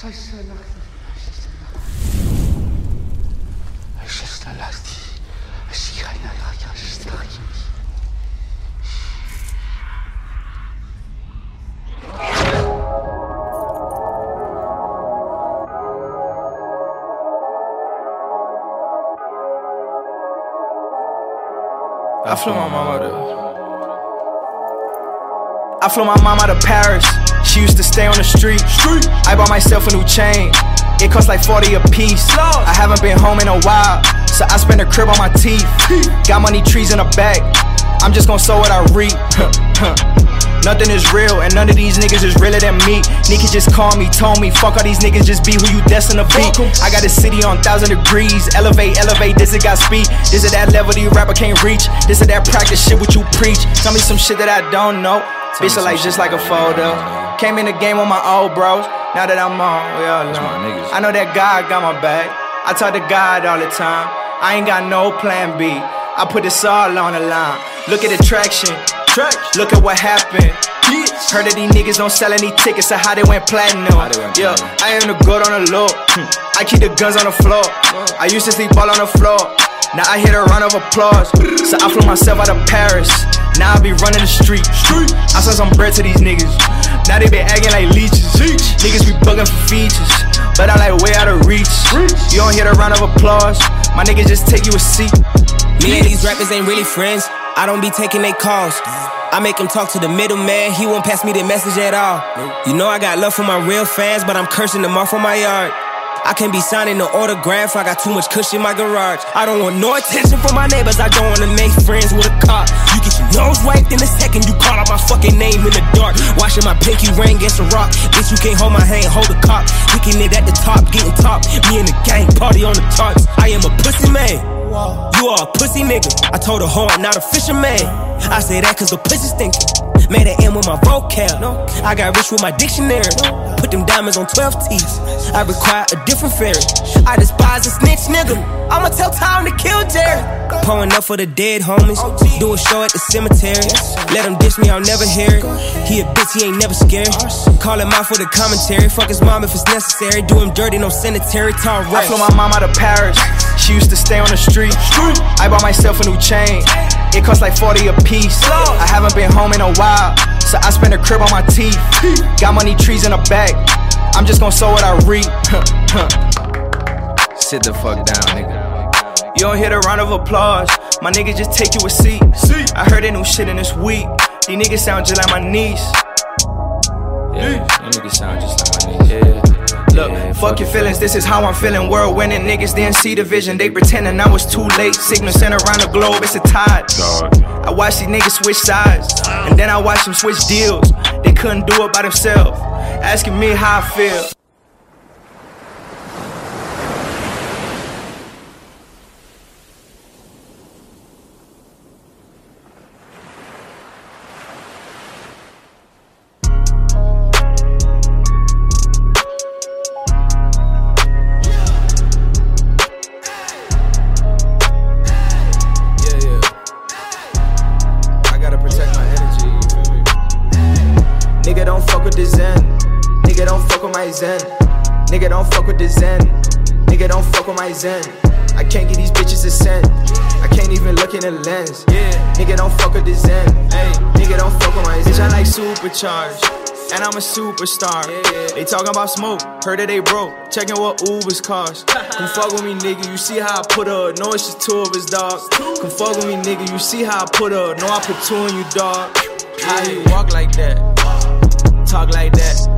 I flew my mama to. I flew my mom out of Paris. She used to stay on the street. I bought myself a new chain. It cost like 40 a piece. I haven't been home in a while, so I spend a crib on my teeth. Got money trees in the back. I'm just gonna sow what I reap. Nothing is real, and none of these niggas is realer than me. Niggas just call me, told me, fuck all these niggas, just be who you destined to be. I got a city on thousand degrees. Elevate, elevate, this it got speed. This is that level the rapper can't reach. This is that practice shit what you preach. Tell me some shit that I don't know. Bitch, I like just like a photo. Came in the game with my old bros. Now that I'm on, we all know. I know that God got my back. I talk to God all the time. I ain't got no plan B. I put this all on the line. Look at the traction. Look at what happened. Heard that these niggas don't sell any tickets, so how they went platinum. Yeah, I am the good on the low. I keep the guns on the floor. I used to sleep all on the floor. Now I hit a round of applause. So I flew myself out of Paris. Now I be running the street. street. I sent some bread to these niggas. Now they be acting like leeches. Niggas be bugging for features. But I like way out of reach. You don't hear the round of applause. My niggas just take you a seat. Me and these rappers ain't really friends. I don't be taking they calls. I make him talk to the middleman. He won't pass me the message at all. You know I got love for my real fans, but I'm cursing them off on my yard. I can't be signing no autograph. I got too much cushion in my garage. I don't want no attention from my neighbors. I don't wanna make friends with a cop. You get your nose wiped in a second. You call out my fucking name in the dark. Watching my pinky ring against a rock. Bitch, you can't hold my hand, hold a cop. Kicking it at the top, getting top. Me and the gang party on the tarts. I am a pussy man. You are a pussy nigga. I told her, I'm not a fisherman. I say that cause the pussy stinking. Made an M with my vocab. I got rich with my dictionary. Put them diamonds on 12 teeth. I require a different fairy. I despise a snitch nigga. I'ma tell time to kill Jerry. Pouring up for the dead homies. Do a show at the cemetery. Let him dish me, I'll never hear it. He a bitch, he ain't never scared. Call him out for the commentary. Fuck his mom if it's necessary. Do him dirty, no sanitary. Tall I flew my mom out of Paris. She used to stay on the street. I bought myself a new chain. It cost like 40 a piece. I haven't been home in a while, so I spent a crib on my teeth. Got money trees in the back. I'm just gonna sow what I reap. Sit the fuck down, nigga. You don't hear the round of applause. My nigga just take you a seat. I heard that new shit in this week. These niggas sound just like my niece. Yeah, them niggas sound just like my niggas. Yeah. Look, fuck your feelings, this is how I'm feeling. World winning niggas didn't see the vision. They pretending I was too late. Signal sent around the globe, it's a tide. I watched these niggas switch sides, and then I watched them switch deals. They couldn't do it by themselves. Asking me how I feel. With the Zen. Nigga, don't fuck with my Zen. Nigga, don't fuck with the Zen. Nigga, don't fuck with my Zen. I can't get these bitches a cent. I can't even look in the lens. Yeah, nigga, don't fuck with the Zen. Hey, nigga, don't fuck with my Zen. Bitch, I like supercharged. And I'm a superstar. They talking about smoke, heard that they broke. Checking what Ubers cost. Come fuck with me, nigga. You see how I put up? No, it's just two of us, dog. Come fuck with me, nigga. You see how I put up? No, I put two in you, dog. How you walk like that? Talk like that.